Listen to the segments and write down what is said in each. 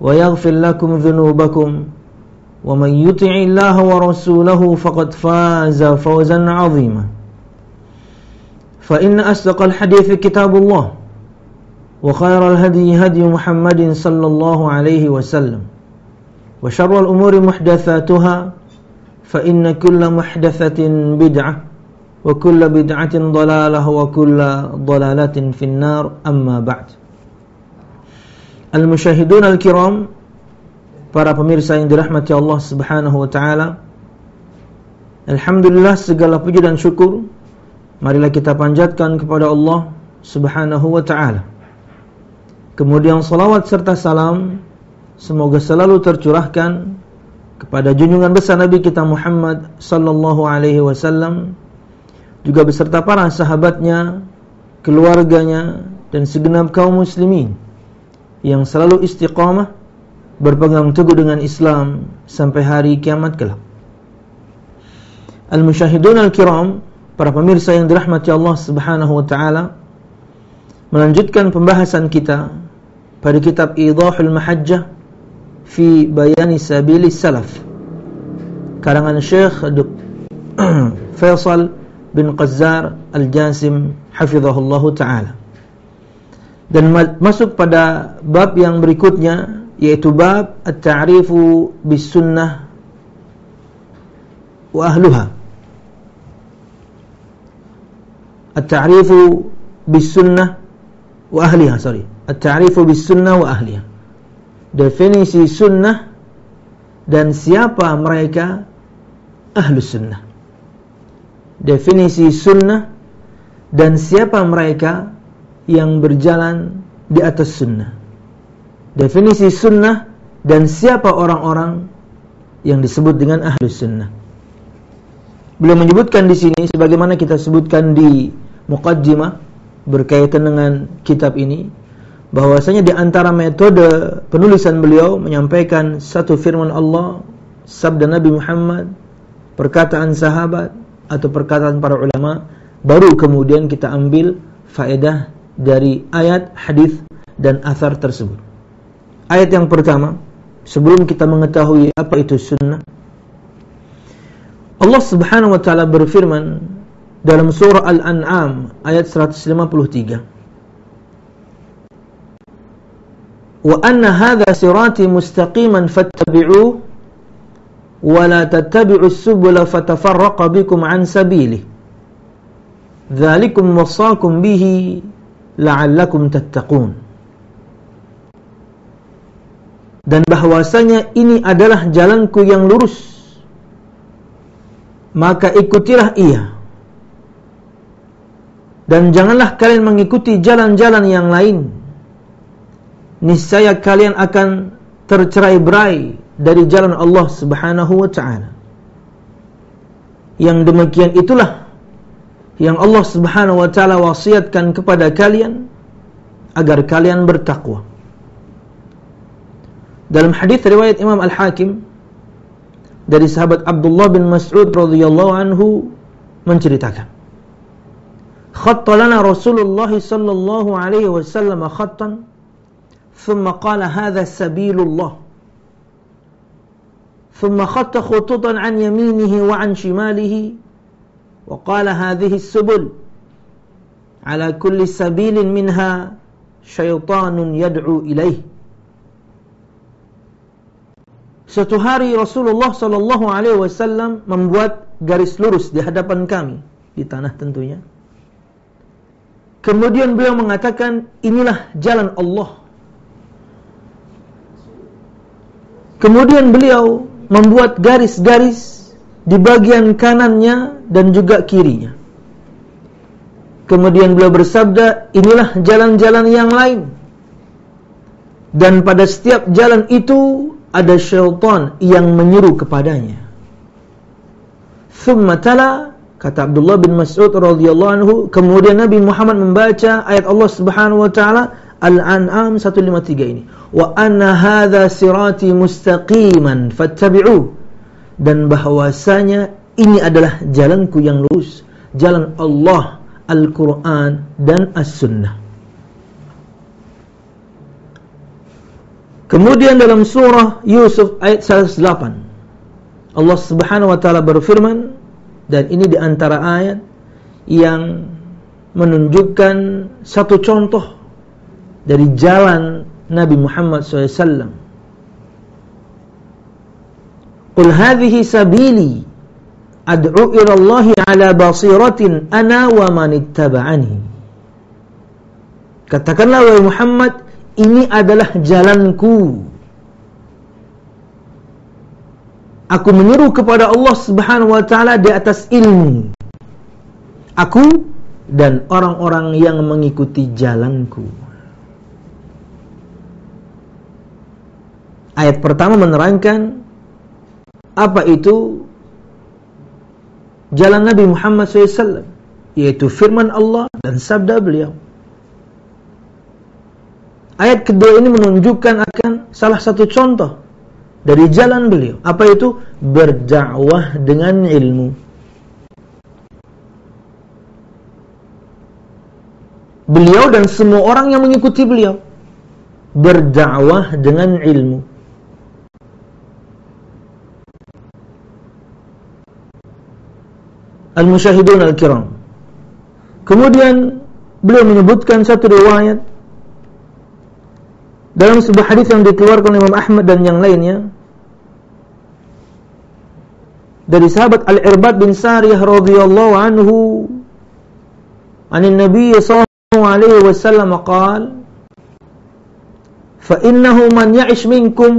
ويغفر لكم ذنوبكم ومن يطع الله ورسوله فقد فاز فوزا عظيما. فإن أصدق الحديث كتاب الله وخير الهدي هدي محمد صلى الله عليه وسلم وشر الأمور محدثاتها فإن كل محدثة بدعة وكل بدعة ضلالة وكل ضلالة في النار. أما بعد Al-musyahidun al-kiram Para pemirsa yang dirahmati Allah subhanahu wa ta'ala Alhamdulillah segala puji dan syukur. Marilah kita panjatkan kepada Allah subhanahu wa ta'ala. Kemudian salawat serta salam Semoga selalu tercurahkan Kepada junjungan besar Nabi kita Muhammad Sallallahu alaihi wasallam Juga beserta para sahabatnya Keluarganya Dan segenap kaum muslimin yang selalu istiqamah berpegang teguh dengan Islam sampai hari kiamat kelak. Al-musyahidun al-kiram, para pemirsa yang dirahmati Allah Subhanahu wa taala, melanjutkan pembahasan kita pada kitab Idahul Mahajjah fi Bayani Sabili Salaf. Karangan Syekh Faisal bin Qazzar Al-Jasim hafizahullahu taala dan masuk pada bab yang berikutnya yaitu bab at-ta'rifu bis sunnah wa ahluha. At-ta'rifu bis sunnah wa ahliha sorry. At-ta'rifu bis sunnah wa ahliha. Definisi sunnah dan siapa mereka ahlus sunnah. Definisi sunnah dan siapa mereka yang berjalan di atas sunnah. Definisi sunnah dan siapa orang-orang yang disebut dengan ahli sunnah. Beliau menyebutkan di sini sebagaimana kita sebutkan di muqaddimah berkaitan dengan kitab ini bahwasanya di antara metode penulisan beliau menyampaikan satu firman Allah, sabda Nabi Muhammad, perkataan sahabat atau perkataan para ulama, baru kemudian kita ambil faedah dari ayat, hadis dan asar tersebut. Ayat yang pertama, sebelum kita mengetahui apa itu sunnah, Allah Subhanahu wa taala berfirman dalam surah Al-An'am ayat 153. Wa anna hadha sirati mustaqiman fattabi'uhu wa la tattabi'us subula fatafarraqa bikum an sabilihi. Dzalikum wasaqum bihi la'allakum tattaqun. Dan bahwasanya ini adalah jalanku yang lurus. Maka ikutilah ia. Dan janganlah kalian mengikuti jalan-jalan yang lain. Niscaya kalian akan tercerai-berai dari jalan Allah Subhanahu wa taala. Yang demikian itulah yang Allah Subhanahu wa taala wasiatkan kepada kalian agar kalian bertakwa. Dalam hadis riwayat Imam Al-Hakim dari sahabat Abdullah bin Mas'ud radhiyallahu anhu menceritakan Khatta lana Rasulullah sallallahu alaihi wasallam khattan thumma qala hadha sabilullah thumma khatta khututan an yaminihi wa an shimalihi وقال هذه السبل على كل سبيل منها شيطان يدعو إليه Suatu hari Rasulullah Shallallahu Alaihi Wasallam membuat garis lurus di hadapan kami di tanah tentunya. Kemudian beliau mengatakan, inilah jalan Allah. Kemudian beliau membuat garis-garis di bagian kanannya dan juga kirinya. Kemudian beliau bersabda, inilah jalan-jalan yang lain. Dan pada setiap jalan itu ada syaitan yang menyeru kepadanya. Thumma tala kata Abdullah bin Mas'ud radhiyallahu anhu kemudian Nabi Muhammad membaca ayat Allah Subhanahu wa taala Al-An'am 153 ini. Wa anna hadza sirati mustaqiman fattabi'u. Dan bahwasanya ini adalah jalanku yang lurus, jalan Allah, Al-Qur'an dan As-Sunnah. Kemudian dalam surah Yusuf ayat 108 Allah Subhanahu wa taala berfirman dan ini di antara ayat yang menunjukkan satu contoh dari jalan Nabi Muhammad SAW. Qul hadhihi sabili ad'u ila Allah ala basiratin ana wa man ittaba'ani. Katakanlah wahai Muhammad, ini adalah jalanku. Aku menyeru kepada Allah Subhanahu wa taala di atas ilmu. Aku dan orang-orang yang mengikuti jalanku. Ayat pertama menerangkan apa itu jalan Nabi Muhammad SAW, yaitu firman Allah dan sabda beliau. Ayat kedua ini menunjukkan akan salah satu contoh dari jalan beliau. Apa itu? Berdakwah dengan ilmu. Beliau dan semua orang yang mengikuti beliau berdakwah dengan ilmu. Al-Musyahidun Al-Kiram. Kemudian beliau menyebutkan satu riwayat dalam sebuah hadis yang dikeluarkan oleh Imam Ahmad dan yang lainnya dari sahabat Al-Irbad bin Sariyah radhiyallahu anhu عن النبي صلى الله عليه وسلم قال فإنه من يعش منكم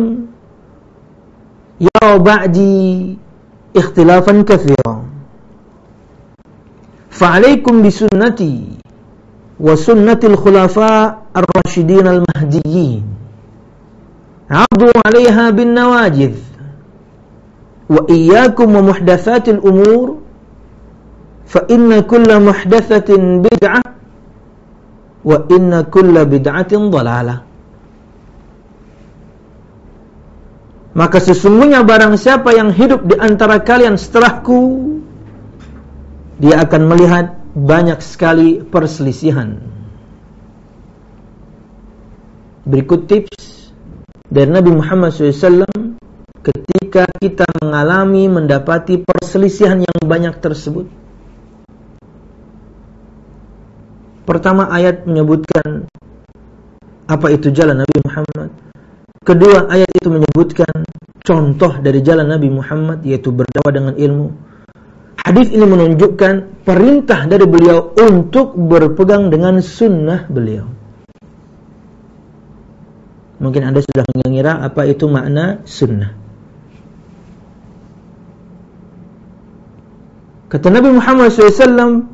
يرى بعدي اختلافا كثيرا فعليكم بسنتي wa الخلفاء khulafa ar-rasyidin عليها بالنواجذ وإياكم 'alayha الأمور فإن كل محدثة بدعة وإن كل بدعة ضلالة. Maka sesungguhnya barang siapa yang hidup di antara kalian setelahku dia akan melihat banyak sekali perselisihan. Berikut tips dari Nabi Muhammad SAW Ketika kita mengalami mendapati perselisihan yang banyak tersebut. Pertama ayat menyebutkan Apa itu jalan Nabi Muhammad. Kedua, ayat itu menyebutkan contoh dari jalan Nabi Muhammad yaitu berdakwah dengan ilmu. Hadis ini menunjukkan perintah dari beliau untuk berpegang dengan sunnah beliau. Mungkin Anda sudah mengira apa itu makna sunnah. Kata Nabi Muhammad SAW,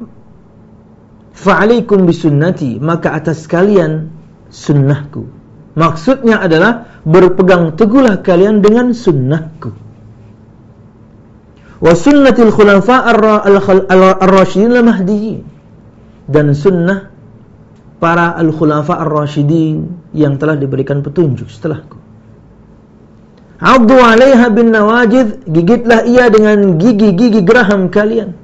"Fa'alaikum bisunnati," maka atas kalian sunnahku. Maksudnya adalah berpegang teguhlah kalian dengan sunnahku. Wa sunnatil khulafa ar-rasyidin al-mahdiyyin. Dan sunnah para al-khulafa ar-rasyidin yang telah diberikan petunjuk setelahku. Abdu 'alaiha bin nawajid, gigitlah ia dengan gigi-gigi geraham kalian.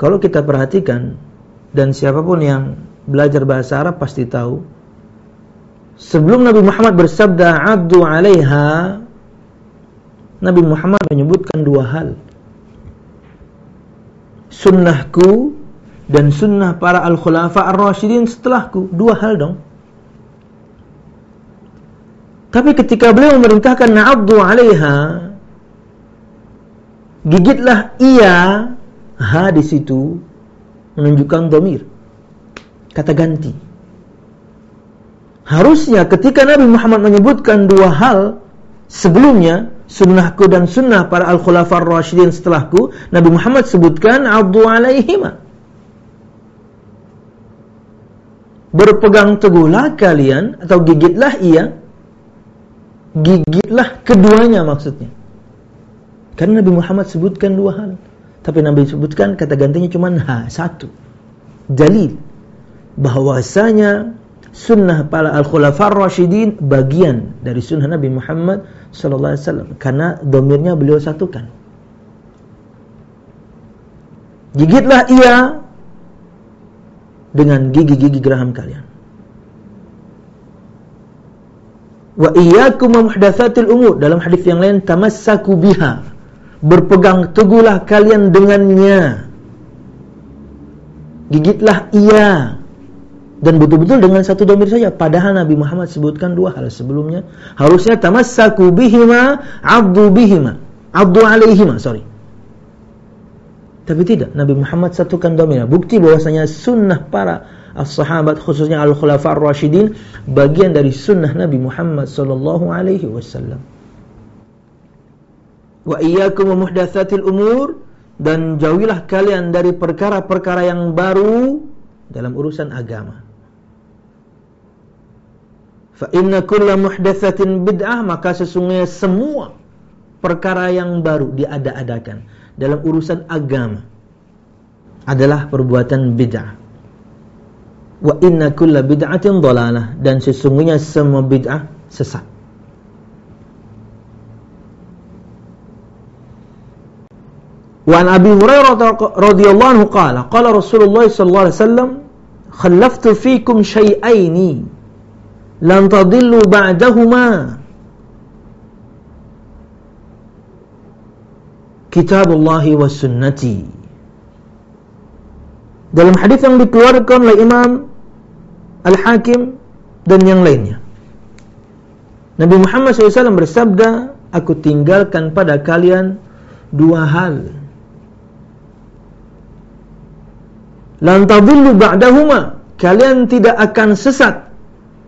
Kalau kita perhatikan dan siapa pun yang belajar bahasa Arab pasti tahu sebelum Nabi Muhammad bersabda abdu 'alaiha Nabi Muhammad menyebutkan dua hal sunnahku dan sunnah para al-khulafa ar-rasyidin setelahku dua hal dong tapi ketika beliau memerintahkan abdu 'alaiha gigitlah ia ha di situ menunjukkan domir. Kata ganti. Harusnya ketika Nabi Muhammad menyebutkan dua hal sebelumnya, sunnahku dan sunnah para al-khulafar rasyidin setelahku, Nabi Muhammad sebutkan abdu alaihima. berpegang teguhlah kalian atau gigitlah ia. Gigitlah keduanya maksudnya. Karena Nabi Muhammad sebutkan dua hal. Tapi Nabi sebutkan kata gantinya cuma ha satu. Dalil. Bahwasanya sunnah para al-khulafar rasyidin bagian dari sunnah Nabi Muhammad sallallahu alaihi wasallam karena domirnya beliau satukan gigitlah ia dengan gigi-gigi geraham kalian. Wa iyyakum muhdatsatil umur dalam hadis yang lain tamassaku biha. Berpegang teguhlah kalian dengannya. Gigitlah ia. Dan betul-betul dengan satu domir saja. Padahal Nabi Muhammad sebutkan dua hal sebelumnya. Harusnya tamassaku bihima, abdu bihima. Abdu alaihima, sorry. Tapi tidak, Nabi Muhammad satukan domainnya. Bukti bahwasanya sunnah para as-sahabat khususnya al-khulafa ar-rasyidin bagian dari sunnah Nabi Muhammad sallallahu alaihi wasallam. Wa iyyakum muhdatsatil umur dan jauhilah kalian dari perkara-perkara yang baru dalam urusan agama. Fa inna kulla muhdatsatin bid'ah maka sesungguhnya semua perkara yang baru diada-adakan dalam urusan agama adalah perbuatan bid'ah. Wa inna kulla bid'atin dhalalah dan sesungguhnya semua bid'ah sesat. Wa an Abi Hurairah radhiyallahu anhu qala qala Rasulullah sallallahu alaihi wasallam khallaftu fikum syai'aini lan tadillu ba'dahuma kitabullah wa sunnati. Dalam hadis yang dikeluarkan oleh Imam Al-Hakim dan yang lainnya. Nabi Muhammad SAW bersabda, Aku tinggalkan pada kalian dua hal. Lantadillu ba'dahuma. Kalian tidak akan sesat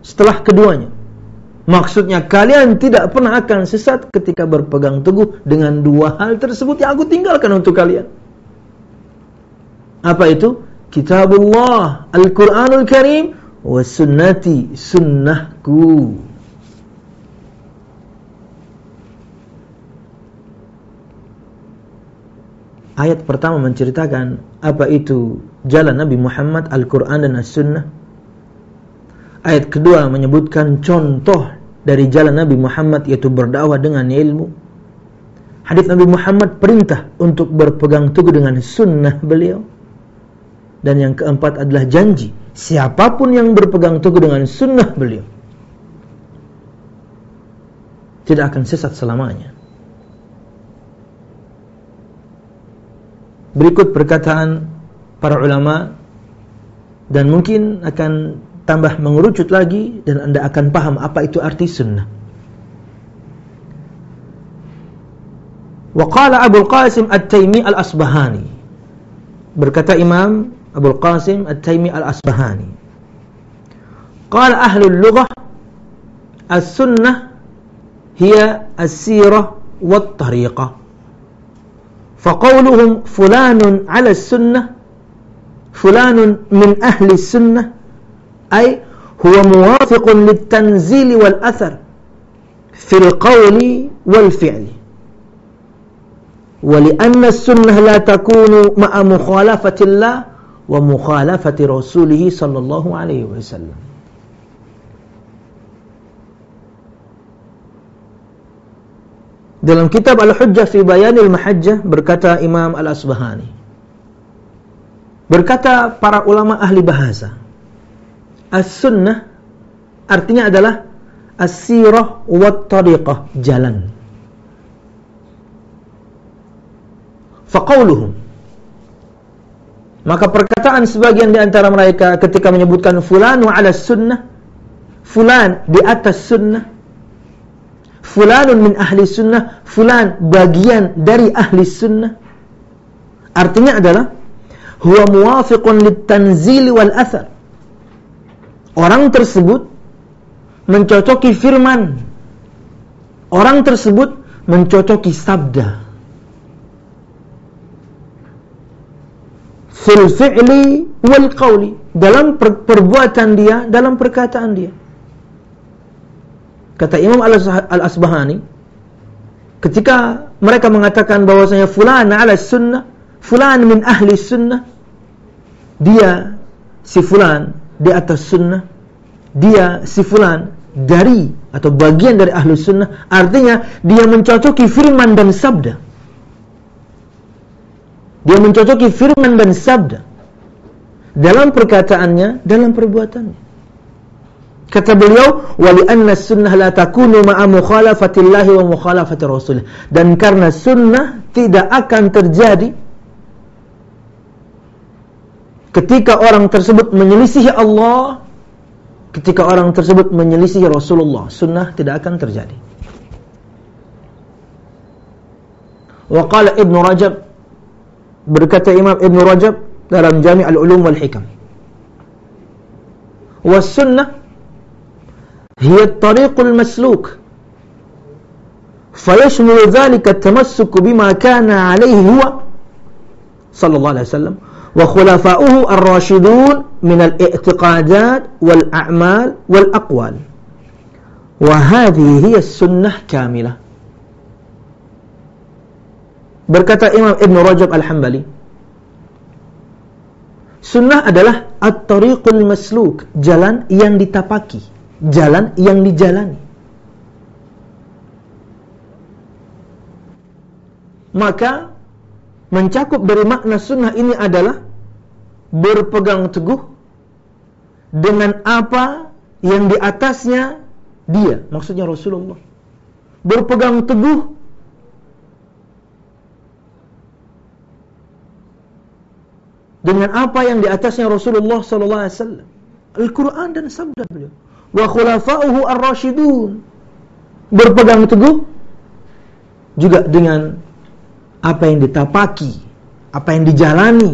setelah keduanya. Maksudnya kalian tidak pernah akan sesat ketika berpegang teguh dengan dua hal tersebut yang aku tinggalkan untuk kalian. Apa itu? Kitabullah, Al-Quranul Karim, wa sunnati, sunnahku. Ayat pertama menceritakan apa itu jalan Nabi Muhammad, Al-Quran dan As-Sunnah Ayat kedua menyebutkan contoh dari jalan Nabi Muhammad yaitu berdakwah dengan ilmu. Hadis Nabi Muhammad perintah untuk berpegang teguh dengan sunnah beliau. Dan yang keempat adalah janji siapa pun yang berpegang teguh dengan sunnah beliau tidak akan sesat selamanya. Berikut perkataan para ulama dan mungkin akan tambah mengerucut lagi dan Anda akan paham apa itu arti sunnah. Waqala Abu Qasim At-Taimi Al-Asbahani. Berkata Imam Abu Qasim At-Taimi Al-Asbahani. Qala ahli lughah as-sunnah hiya as-sirah wat-tariqah. فقولهم فلان على السنة فلان من أهل السنة أي هو موافق للتنزيل والأثر في القول والفعل. ولأن السنة لا تكون مع مخالفة الله ومخالفة رسوله صلى الله عليه وسلم. Dalam kitab Al-Hujjah fi Bayanil Mahajjah berkata Imam Al-Asbahani Berkata para ulama ahli bahasa As-sunnah artinya adalah as-sirah wa tariqah, jalan. Faqauluhum maka perkataan sebagian di antara mereka ketika menyebutkan fulan wa ala sunnah, fulan di atas sunnah, fulanun min ahli sunnah, fulan bagian dari ahli sunnah. Artinya adalah huwa muwafiqun lit tanzil wal athar orang tersebut mencocoki firman. Orang tersebut mencocoki sabda. Fil fi'li wal qawli. dalam per perbuatan dia, dalam perkataan dia. Kata Imam Al-Asbahani, ketika mereka mengatakan bahwasanya fulan ala sunnah, fulan min ahli sunnah, dia si fulan di atas sunnah, dia si fulan dari atau bagian dari ahli sunnah, artinya dia mencocoki firman dan sabda. Dia mencocoki firman dan sabda dalam perkataannya, dalam perbuatannya. Kata beliau, "Wa anna sunnah la takunu ma'a mukhalafatillahi wa mukhalafati rasulih." Dan karena sunnah tidak akan terjadi ketika orang tersebut menyelisihi Allah, ketika orang tersebut menyelisihi Rasulullah, sunnah tidak akan terjadi. Wa qala Ibnu Rajab berkata Imam Ibnu Rajab dalam Jami' al-Ulum wal Hikam. Was sunnah hiya at-tariqul masluk. فيشمل ذلك التمسك بما كان عليه هو صلى الله عليه وسلم wa khulafa'uhu ar-rasyidun minal i'tiqadat wal a'mal wal aqwal. Wa hadhihi hiya sunnah kamilah. Berkata Imam Ibn Rajab Al-Hambali sunnah adalah at-tariqul masluk jalan yang ditapaki jalan yang dijalani. Maka mencakup dari makna sunnah ini adalah berpegang teguh dengan apa yang di atasnya dia, maksudnya Rasulullah. Berpegang teguh dengan apa yang di atasnya Rasulullah sallallahu alaihi wasallam. Al-Qur'an dan sabda beliau. Wa khulafa'uhu ar-rasyidun. Berpegang teguh juga dengan apa yang ditapaki, apa yang dijalani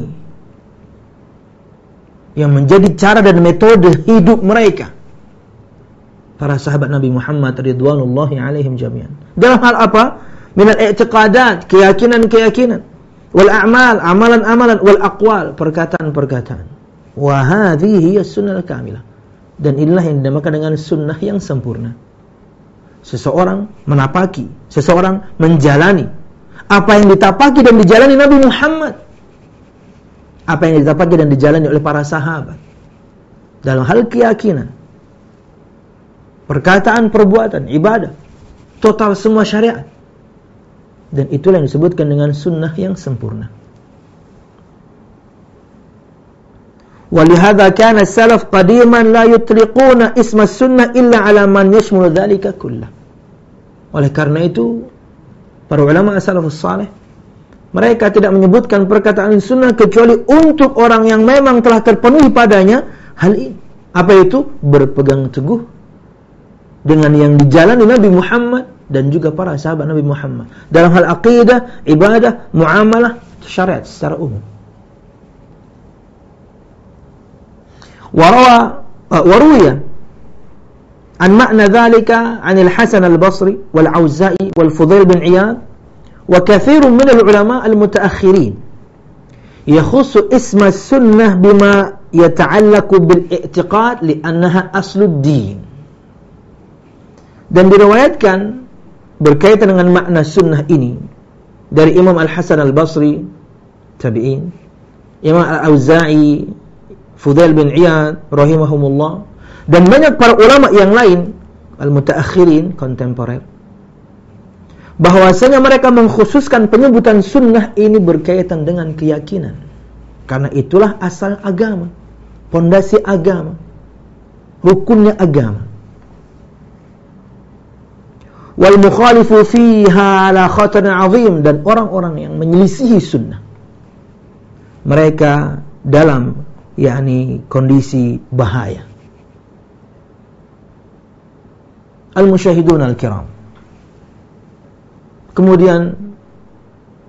yang menjadi cara dan metode hidup mereka. Para sahabat Nabi Muhammad ridwanullahi alaihim jami'an. Dalam hal apa? Minal i'tiqadat, keyakinan-keyakinan wal a'mal, amalan-amalan wal aqwal, perkataan-perkataan. Wa hadhihi sunnah kamilah. Dan inilah yang dinamakan dengan sunnah yang sempurna. Seseorang menapaki, seseorang menjalani apa yang ditapaki dan dijalani Nabi Muhammad. Apa yang ditapaki dan dijalani oleh para sahabat. Dalam hal keyakinan, perkataan, perbuatan, ibadah, total semua syariat dan itulah yang disebutkan dengan sunnah yang sempurna. ولهذا كان السلف قديما لا يطلقون اسم السنة إلا على من يشمل ذلك كله. Oleh karena itu, para ulama salafus saleh mereka tidak menyebutkan perkataan sunnah kecuali untuk orang yang memang telah terpenuhi padanya hal ini. Apa itu? Berpegang teguh dengan yang dijalani Nabi Muhammad dan juga para sahabat Nabi Muhammad. Dalam hal akidah, ibadah, muamalah, syariat secara umum. Warawa, uh, eh, waruya عن معنى ذلك عن الحسن البصري والعوزائي والفضيل بن عياض وكثير من العلماء المتأخرين يخص اسم السنة بما يتعلق بالاعتقاد لأنها أصل الدين dan diriwayatkan berkaitan dengan makna sunnah ini dari Imam Al-Hasan Al-Basri tabi'in Imam Al-Auza'i Fudail bin Iyad rahimahumullah dan banyak para ulama yang lain al-mutaakhirin kontemporer bahwasanya mereka mengkhususkan penyebutan sunnah ini berkaitan dengan keyakinan. Karena itulah asal agama pondasi agama rukunnya agama. Wal mukhalifu fiha la khatarin azim dan orang-orang yang menyelisihi sunnah. Mereka dalam yakni kondisi bahaya al musyahidun al kiram kemudian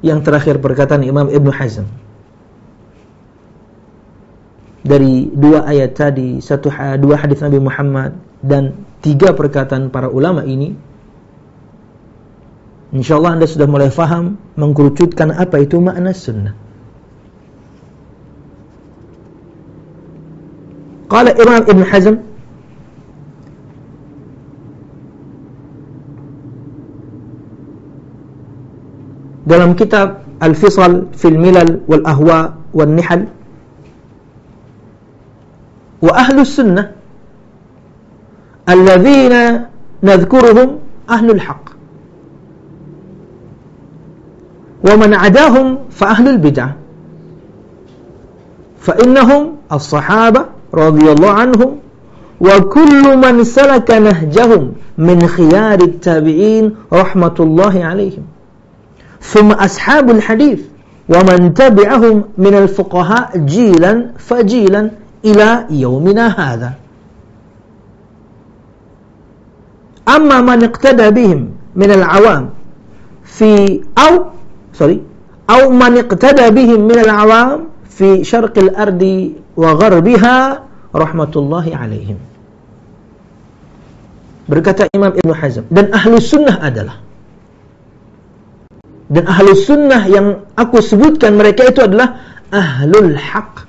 yang terakhir perkataan Imam Ibn Hazm dari dua ayat tadi satu dua hadis Nabi Muhammad dan tiga perkataan para ulama ini InsyaAllah anda sudah mulai faham mengkerucutkan apa itu makna sunnah. Qala Imam Ibn Hazm dalam kitab Al-Fisal fil Milal wal Ahwa wal Nihal. Wa ahlu sunnah alladhina nadhkuruhum ahlul haqq. Wa man adahum fa ahlul bid'ah. Fa innahum as-sahabah radhiyallahu anhum. Wa kullu man salaka nahjahum min khiyarit tabi'in rahmatullahi alaihim ثم أصحاب الحديث ومن تبعهم من الفقهاء جيلا فجيلا إلى يومنا هذا. أما من اقتدى بهم من العوام في أو سوري أو من اقتدى بهم من العوام في شرق الأرض وغربها رحمة الله عليهم. berkata Imam Ibn Hazm dan ahlu sunnah adalah Dan ahlu sunnah yang aku sebutkan mereka itu adalah ahlul haq.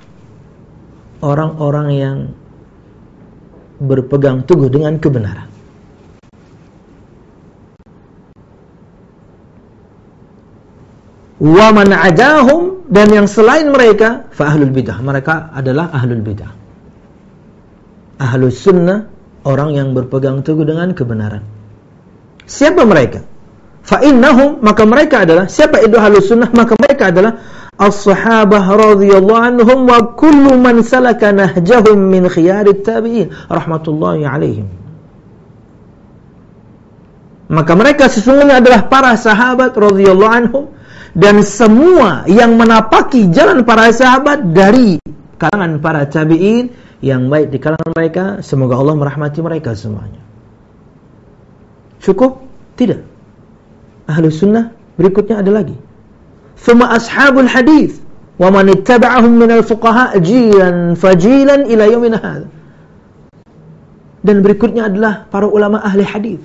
Orang-orang yang berpegang teguh dengan kebenaran. Wa man adahum dan yang selain mereka fa ahlul bidah. Mereka adalah ahlul bidah. Ahlus sunnah orang yang berpegang teguh dengan kebenaran. Siapa mereka? Fa'innahum maka mereka adalah siapa itu halus sunnah maka mereka adalah as-sahabah radhiyallahu anhum wa kullu man salaka nahjahum min khiyarit tabi'in rahmatullahi alaihim. Maka mereka sesungguhnya adalah para sahabat radhiyallahu anhum dan semua yang menapaki jalan para sahabat dari kalangan para tabi'in yang baik di kalangan mereka semoga Allah merahmati mereka semuanya. Cukup? Tidak ahlu sunnah berikutnya ada lagi. Thumma ashabul hadis wa man ittaba'ahum min al-fuqaha jilan fajilan ila yaumina dan berikutnya adalah para ulama ahli hadis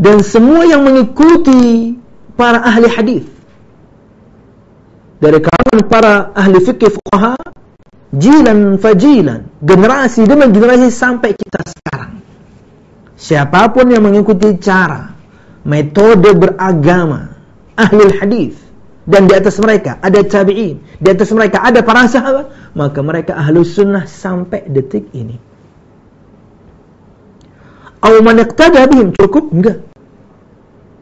dan semua yang mengikuti para ahli hadis dari kalangan para ahli fikih fuqaha jilan fajilan generasi demi generasi sampai kita sekarang. Siapa pun yang mengikuti cara metode beragama ahli hadis dan di atas mereka ada tabi'in, di atas mereka ada para sahabat, maka mereka ahlu sunnah sampai detik ini. Aw man iqtada bihim cukup enggak?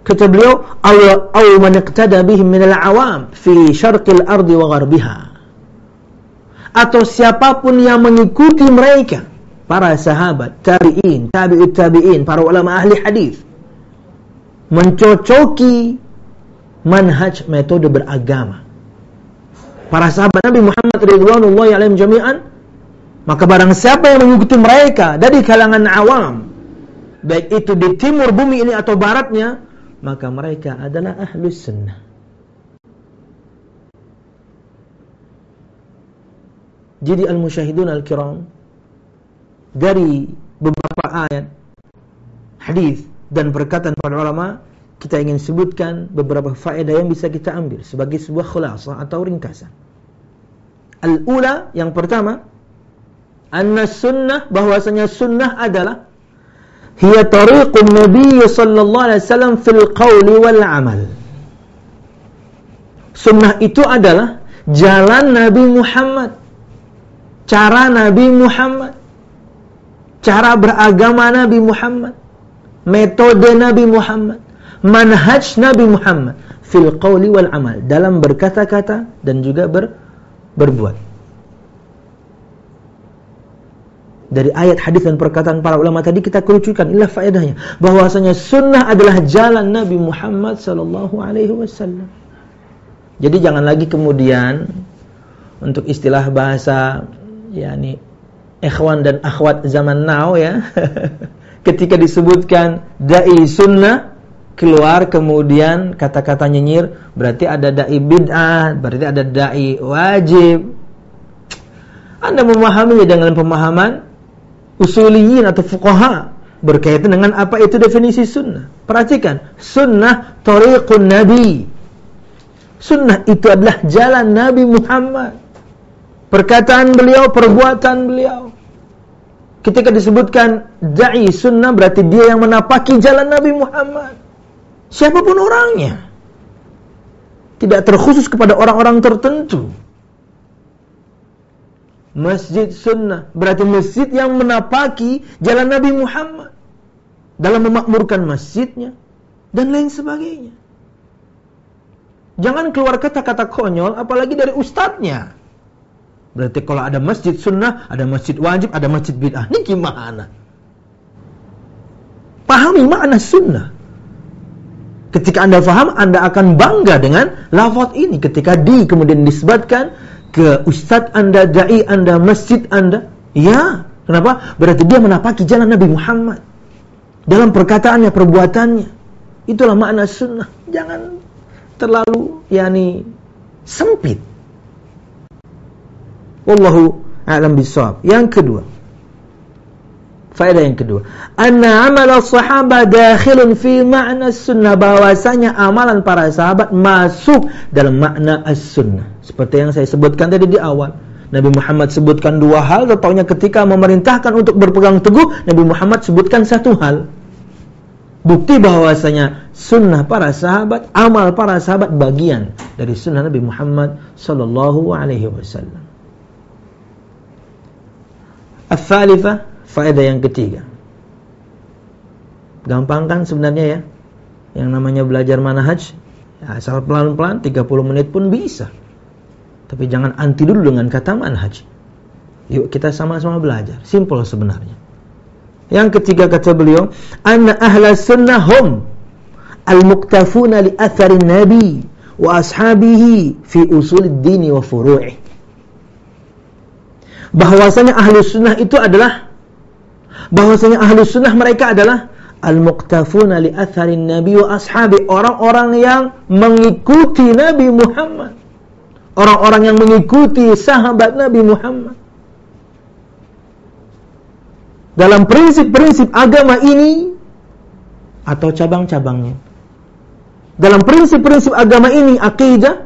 Kata beliau, aw man iqtada bihim min al-awam fi syarqil ardi wa gharbiha. Atau siapa pun yang mengikuti mereka, para sahabat, tabi'in, tabi'ut tabi'in, para ulama ahli hadis mencocoki manhaj metode beragama. Para sahabat Nabi Muhammad radhiyallahu alaihim jami'an maka barang siapa yang mengikuti mereka dari kalangan awam baik itu di timur bumi ini atau baratnya maka mereka adalah ahlus sunnah. Jadi al-musyahidun al-kiram dari beberapa ayat hadis dan perkataan para ulama kita ingin sebutkan beberapa faedah yang bisa kita ambil sebagai sebuah khulasah atau ringkasan. Al-ula yang pertama, anna sunnah bahwasanya sunnah adalah hiya tariqun nabiy sallallahu alaihi wasallam fil qawli wal amal. Sunnah itu adalah jalan Nabi Muhammad. Cara Nabi Muhammad. Cara beragama Nabi Muhammad metode Nabi Muhammad, manhaj Nabi Muhammad. Fil qawli wal amal. Dalam berkata-kata dan juga ber, berbuat. Dari ayat hadis dan perkataan para ulama tadi kita kerucutkan. Inilah faedahnya. Bahwasanya sunnah adalah jalan Nabi Muhammad sallallahu alaihi wasallam. Jadi jangan lagi kemudian untuk istilah bahasa yakni ikhwan dan akhwat zaman now ya ketika disebutkan dai sunnah keluar kemudian kata-kata nyinyir berarti ada dai bid'ah, berarti ada dai wajib. Anda memahaminya dengan pemahaman usuliyin atau fuqaha berkaitan dengan apa itu definisi sunnah. Perhatikan, sunnah tariqun nabi. Sunnah itu adalah jalan Nabi Muhammad. perkataan beliau, perbuatan beliau. Ketika disebutkan da'i sunnah berarti dia yang menapaki jalan Nabi Muhammad. Siapa pun orangnya. Tidak terkhusus kepada orang-orang tertentu. Masjid sunnah berarti masjid yang menapaki jalan Nabi Muhammad dalam memakmurkan masjidnya dan lain sebagainya. Jangan keluar kata-kata konyol apalagi dari ustadznya. Berarti kalau ada masjid sunnah, ada masjid wajib, ada masjid bid'ah. Ini gimana? Pahami makna sunnah. Ketika anda faham, anda akan bangga dengan lafaz ini. Ketika di kemudian disebutkan ke ustadz anda, da'i anda, masjid anda. Ya, kenapa? Berarti dia menapaki jalan Nabi Muhammad. Dalam perkataannya, perbuatannya. Itulah makna sunnah. Jangan terlalu yani sempit. Wallahu a'lam bishawab. Yang kedua. Faedah yang kedua, anna amal sahaba dakhilun fi makna sunnah bahwasanya amalan para sahabat masuk dalam makna as-sunnah. Seperti yang saya sebutkan tadi di awal. Nabi Muhammad sebutkan dua hal, tetapi ketika memerintahkan untuk berpegang teguh, Nabi Muhammad sebutkan satu hal. Bukti bahwasanya sunnah para sahabat, amal para sahabat bagian dari sunnah Nabi Muhammad sallallahu alaihi wasallam. Al-thalithah, faedah yang ketiga. Gampang kan sebenarnya ya? Yang namanya belajar manhaj, ya asal pelan-pelan 30 menit pun bisa. Tapi jangan anti dulu dengan kata manhaj. Yuk kita sama-sama belajar. Simple sebenarnya. Yang ketiga kata beliau, anna ahla sunnah hum al-muktafuna li atharin nabi wa ashabihi fi usul dini wa furu'i bahwasanya ahlu sunnah itu adalah bahwasanya ahlu sunnah mereka adalah al-muqtafuna li atharin nabi wa ashabi. Orang-orang yang mengikuti Nabi Muhammad. Orang-orang yang mengikuti sahabat Nabi Muhammad. Dalam prinsip-prinsip agama ini atau cabang-cabangnya. Dalam prinsip-prinsip agama ini akidah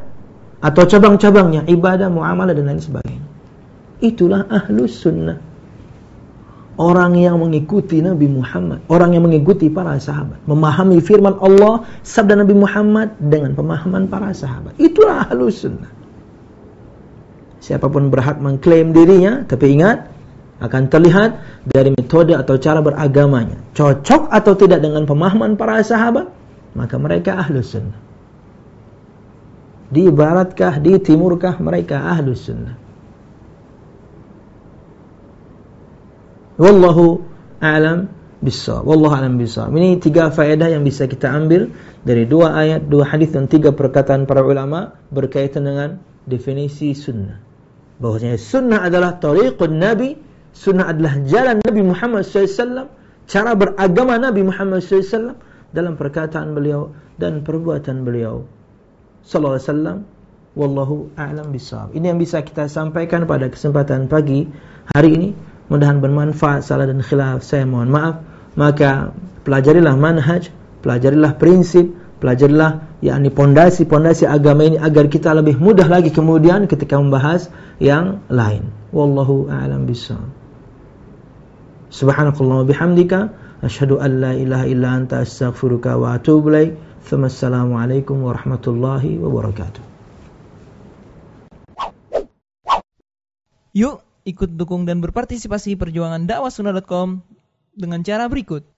atau cabang-cabangnya ibadah, muamalah dan lain sebagainya Itulah ahlus sunnah. Orang yang mengikuti Nabi Muhammad. Orang yang mengikuti para sahabat. Memahami firman Allah, sabda Nabi Muhammad dengan pemahaman para sahabat. Itulah ahlus sunnah. Siapa pun berhak mengklaim dirinya, tapi ingat, akan terlihat dari metode atau cara beragamanya. Cocok atau tidak dengan pemahaman para sahabat, maka mereka ahlus sunnah. Di baratkah, di timurkah, mereka ahlus sunnah. Wallahu a'lam bissawab. Wallahu a'lam bissawab. Ini tiga faedah yang bisa kita ambil dari dua ayat, dua hadis dan tiga perkataan para ulama berkaitan dengan definisi sunnah. Bahwasanya sunnah adalah tariqun Nabi, sunnah adalah jalan Nabi Muhammad SAW, cara beragama Nabi Muhammad SAW dalam perkataan beliau dan perbuatan beliau sallallahu alaihi wasallam wallahu a'lam bissawab. Ini yang bisa kita sampaikan pada kesempatan pagi hari ini. Mudahan bermanfaat salah dan khilaf saya mohon maaf. Maka pelajarilah manhaj, pelajarilah prinsip, pelajarilah yakni pondasi-pondasi agama ini agar kita lebih mudah lagi kemudian ketika membahas yang lain. Wallahu a'lam bishawab. Subhanakallah bihamdika asyhadu an la ilaha illa anta astaghfiruka wa atubu ilaik. Assalamualaikum warahmatullahi wabarakatuh. Yuk ikut dukung dan berpartisipasi perjuangan dakwahsunnah.com dengan cara berikut.